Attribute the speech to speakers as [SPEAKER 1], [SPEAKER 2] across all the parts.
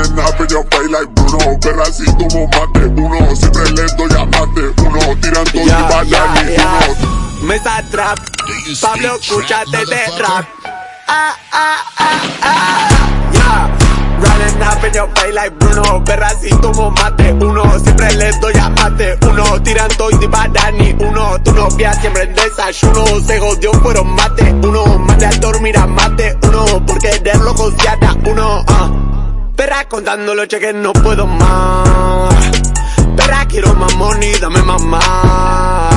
[SPEAKER 1] Up in your face like Bruno Perra si tomo mate uno Siempre le doy a mate uno Tiran todo y bailan
[SPEAKER 2] ya,
[SPEAKER 1] y uno
[SPEAKER 2] Mesa trap, Pablo, escúchate de rap. Ah, ah, ah, ah. Yeah. Running up in your like Bruno. Perra si tomo mate. Uno, siempre les doy a mate. Uno, tiran todo y para ni uno. Tu novia siempre en desayuno. Se jodió, fueron mate. Uno, mande a dormir a mate. Uno, por quererlo cociata. Uno, ah. Perra contando los cheques, no puedo más. Perra quiero más money, dame mamá.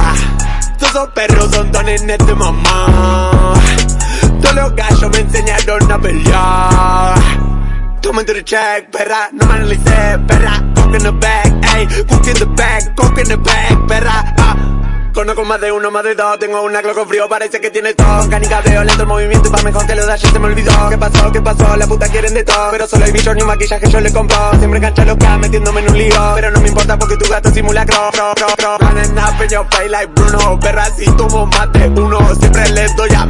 [SPEAKER 2] Todos esos perros son dones de mamá. Todos los gallos me enseñaron a pelear. Toma tu check, perra, no me analicé, perra. Coke in the bag, ey, cook in the bag, coke in the bag. Conozco más de uno, más de dos, tengo una cloco frío, parece que tiene todo. Canica veo lento el movimiento y pa' mejor te lo da, ya se me olvidó. ¿Qué pasó? ¿Qué pasó? La puta quieren de todo. Pero solo hay bichos ni un maquillaje yo le compro. Siempre cancha loca metiéndome en un lío. Pero no me importa porque tu gato simula cro, cro, cro, cro. Running up in your face like Bruno Perra si tomo mate, uno Siempre les doy a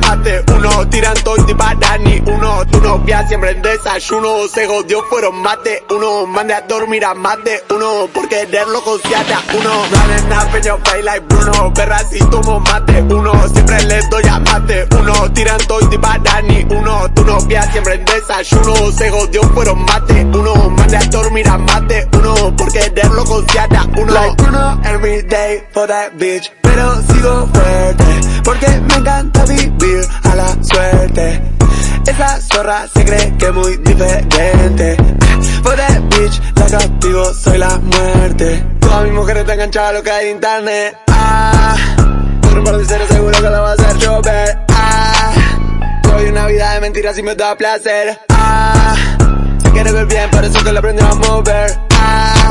[SPEAKER 2] uno Tiran todo y para ni uno. Tu novia siempre en desayuno. Se jodió, fueron mate, uno Mande a dormir a mate, uno Por quererlo cociata, uno Running up in your face like Bruno Perra si tomo mate, uno Siempre les doy a mate, uno Tiran todo y para ni uno Tu novia siempre en desayuno Se jodió, fueron mate, uno Mande a dormir a mate, uno Por quererlo cociata, uno Like Bruno. every day for that bitch. Pero sigo fuerte Porque me encanta vivir a la suerte. Esa zorra se cree que es muy diferente. For that bitch, la castigo, soy la muerte. Toda mi mujer está enganchada a lo que hay en internet Ah, por un seguro que la va a hacer llover. Ah, soy una vida de mentiras y me da placer. Ah, se quiere ver bien, por eso que la aprendió a mover. Ah,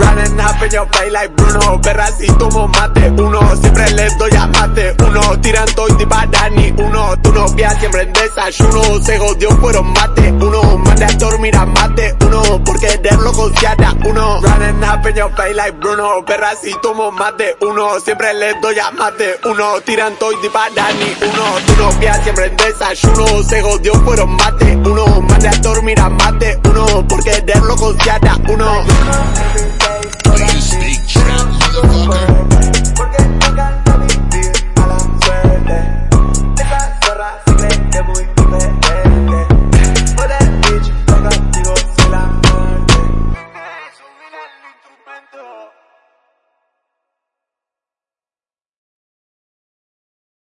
[SPEAKER 2] Running up in your face like Bruno Perra si tomo mate, uno Siempre les doy a mate, uno Tiran todo y para ni uno Tu novia siempre en desayuno Se jodió, fueron mate, uno Mande a dormir a mate, uno Por quererlo cociata, uno. Running up in your face like Bruno Perra si tomo mate, uno Siempre les doy a mate, uno Tiran todo y para ni uno Tu novia siempre en desayuno Se jodió, fueron mate, uno Mande a dormir a mate, uno Por quererlo cociata, uno